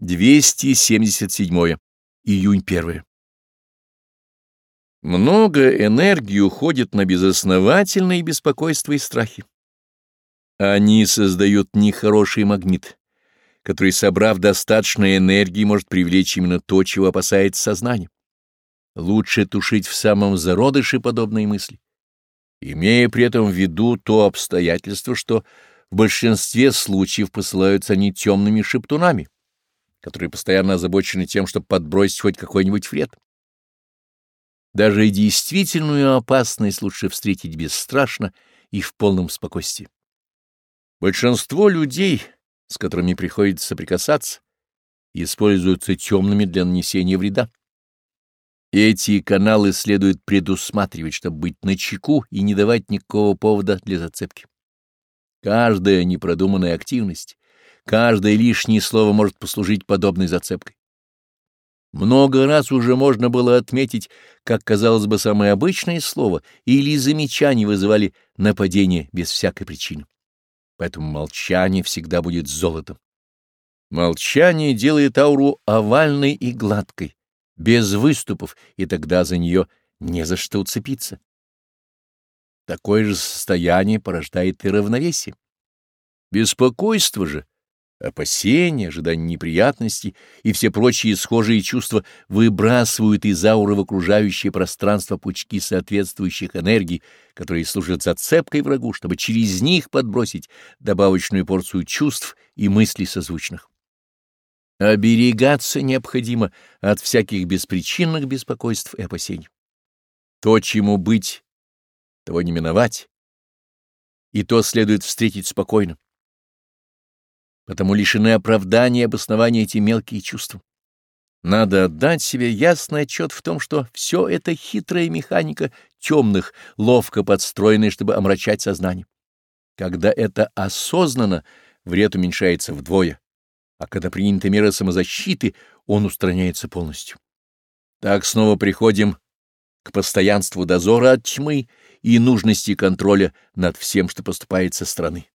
277. Июнь 1. Много энергии уходит на безосновательные беспокойства и страхи. Они создают нехороший магнит, который, собрав достаточной энергии, может привлечь именно то, чего опасается сознание. Лучше тушить в самом зародыше подобные мысли, имея при этом в виду то обстоятельство, что в большинстве случаев посылаются они темными шептунами которые постоянно озабочены тем, чтобы подбросить хоть какой-нибудь вред. Даже действительную опасность лучше встретить бесстрашно и в полном спокойствии. Большинство людей, с которыми приходится соприкасаться, используются темными для нанесения вреда. Эти каналы следует предусматривать, чтобы быть начеку и не давать никакого повода для зацепки. Каждая непродуманная активность Каждое лишнее слово может послужить подобной зацепкой. Много раз уже можно было отметить, как, казалось бы, самое обычное слово или замечание вызывали нападение без всякой причины. Поэтому молчание всегда будет золотом. Молчание делает ауру овальной и гладкой, без выступов, и тогда за нее не за что уцепиться. Такое же состояние порождает и равновесие. Беспокойство же — Опасения, ожидание неприятностей и все прочие схожие чувства выбрасывают из ауры в окружающее пространство пучки соответствующих энергий, которые служат зацепкой врагу, чтобы через них подбросить добавочную порцию чувств и мыслей созвучных. Оберегаться необходимо от всяких беспричинных беспокойств и опасений. То, чему быть, того не миновать, и то следует встретить спокойно потому лишены оправдания и обоснования эти мелкие чувства. Надо отдать себе ясный отчет в том, что все это хитрая механика темных, ловко подстроенная, чтобы омрачать сознание. Когда это осознанно, вред уменьшается вдвое, а когда приняты меры самозащиты, он устраняется полностью. Так снова приходим к постоянству дозора от тьмы и нужности контроля над всем, что поступает со стороны.